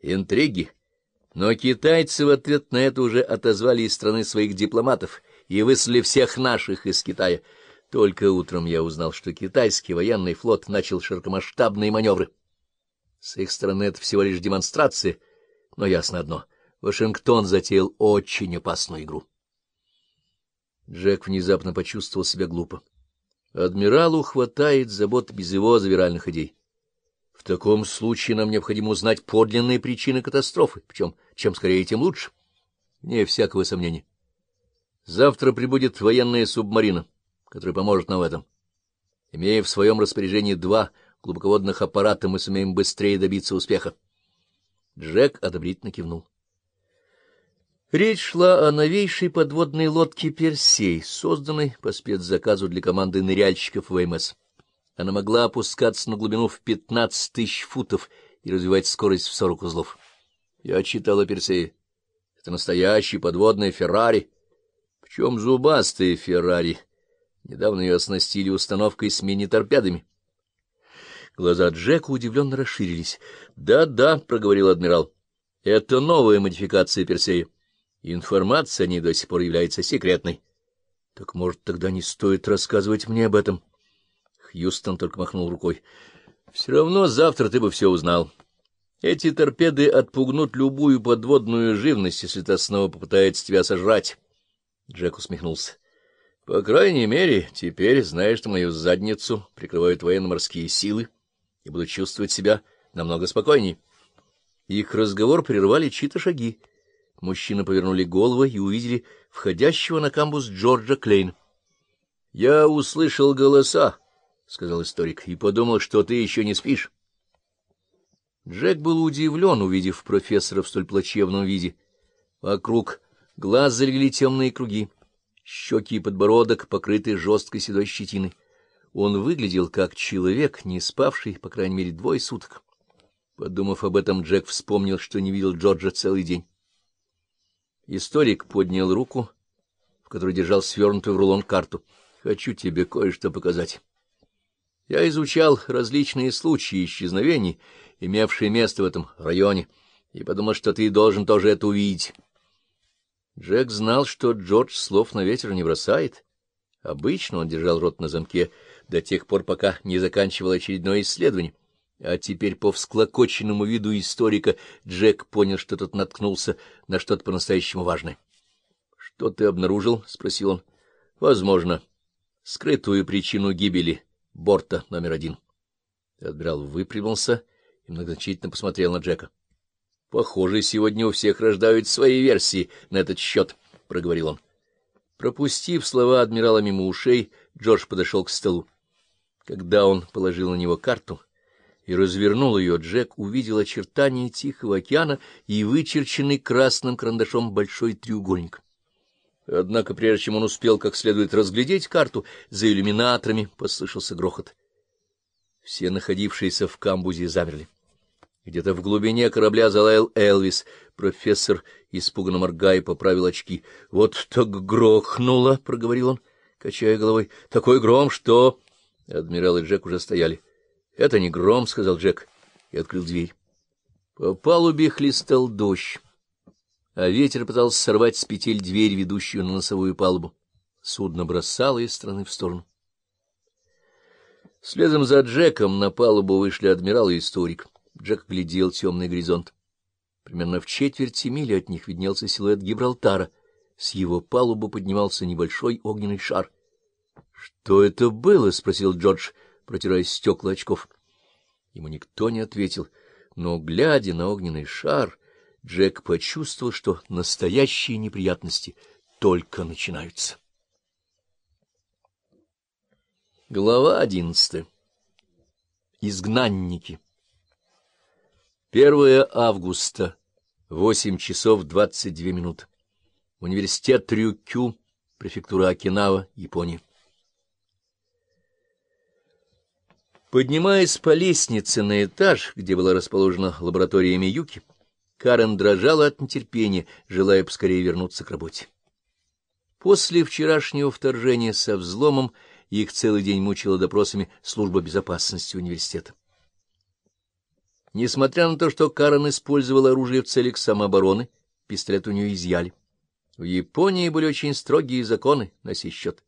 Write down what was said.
Интриги. Но китайцы в ответ на это уже отозвали из страны своих дипломатов и выслали всех наших из Китая. Только утром я узнал, что китайский военный флот начал широкомасштабные маневры. С их стороны это всего лишь демонстрация, но ясно одно — Вашингтон затеял очень опасную игру. Джек внезапно почувствовал себя глупо. Адмиралу хватает забот без его завиральных идей. В таком случае нам необходимо узнать подлинные причины катастрофы, причем чем скорее, тем лучше. Не всякого сомнения. Завтра прибудет военная субмарина, которая поможет нам в этом. Имея в своем распоряжении два глубоководных аппарата, мы сумеем быстрее добиться успеха. Джек одобрительно кивнул. Речь шла о новейшей подводной лодке «Персей», созданной по спецзаказу для команды ныряльщиков ВМС. Она могла опускаться на глубину в 15 тысяч футов и развивать скорость в 40 узлов. Я читал о «Персее». Это настоящий подводный «Феррари». Причем зубастые «Феррари». Недавно ее оснастили установкой с мини-торпедами. Глаза Джека удивленно расширились. «Да, — Да-да, — проговорил адмирал, — это новая модификация «Персея». Информация о ней до сих пор является секретной. Так, может, тогда не стоит рассказывать мне об этом? Хьюстон только махнул рукой. Все равно завтра ты бы все узнал. Эти торпеды отпугнут любую подводную живность, если та снова попытается тебя сожрать. Джек усмехнулся. По крайней мере, теперь знаешь, что мою задницу прикрывают военно-морские силы, и буду чувствовать себя намного спокойней. Их разговор прервали чьи-то шаги. Мужчины повернули головы и увидели входящего на камбус Джорджа Клейн. — Я услышал голоса, — сказал историк, — и подумал, что ты еще не спишь. Джек был удивлен, увидев профессора в столь плачевном виде. Вокруг глаз залегли темные круги, щеки и подбородок покрыты жесткой седой щетиной. Он выглядел как человек, не спавший, по крайней мере, двое суток. Подумав об этом, Джек вспомнил, что не видел Джорджа целый день. Историк поднял руку, в которой держал свернутую в рулон карту. — Хочу тебе кое-что показать. Я изучал различные случаи исчезновений, имевшие место в этом районе, и подумал, что ты должен тоже это увидеть. Джек знал, что Джордж слов на ветер не бросает. Обычно он держал рот на замке до тех пор, пока не заканчивал очередное исследование. А теперь по всклокоченному виду историка Джек понял, что тот наткнулся на что-то по-настоящему важное. — Что ты обнаружил? — спросил он. — Возможно. Скрытую причину гибели борта номер один. Адмирал выпрямился и многозначительно посмотрел на Джека. — Похоже, сегодня у всех рождают свои версии на этот счет, — проговорил он. Пропустив слова адмирала мимо ушей, Джордж подошел к столу. Когда он положил на него карту и развернул ее, Джек увидел очертания Тихого океана и вычерченный красным карандашом большой треугольник. Однако, прежде чем он успел как следует разглядеть карту, за иллюминаторами послышался грохот. Все находившиеся в камбузе замерли. Где-то в глубине корабля залаял Элвис. Профессор, испуганно моргая, поправил очки. — Вот так грохнуло, — проговорил он, качая головой. — Такой гром, что... Адмирал и Джек уже стояли. — Это не гром, — сказал Джек и открыл дверь. По палубе хлестал дождь, а ветер пытался сорвать с петель дверь, ведущую на носовую палубу. Судно бросало из стороны в сторону. Следом за Джеком на палубу вышли адмирал и историк. Джек глядел темный горизонт. Примерно в четверти мили от них виднелся силуэт Гибралтара. С его палубы поднимался небольшой огненный шар. — Что это было? — спросил Джордж протирая стекла очков. Ему никто не ответил, но, глядя на огненный шар, Джек почувствовал, что настоящие неприятности только начинаются. Глава одиннадцатая. Изгнанники. 1 августа, 8 часов 22 минуты. Университет Рюкю, префектура Окинава, Япония. Поднимаясь по лестнице на этаж, где была расположена лаборатория Миюки, Карен дрожала от нетерпения, желая поскорее вернуться к работе. После вчерашнего вторжения со взломом их целый день мучила допросами служба безопасности университета. Несмотря на то, что Карен использовал оружие в целях самообороны, пистолет у нее изъяли. В Японии были очень строгие законы на сей счет.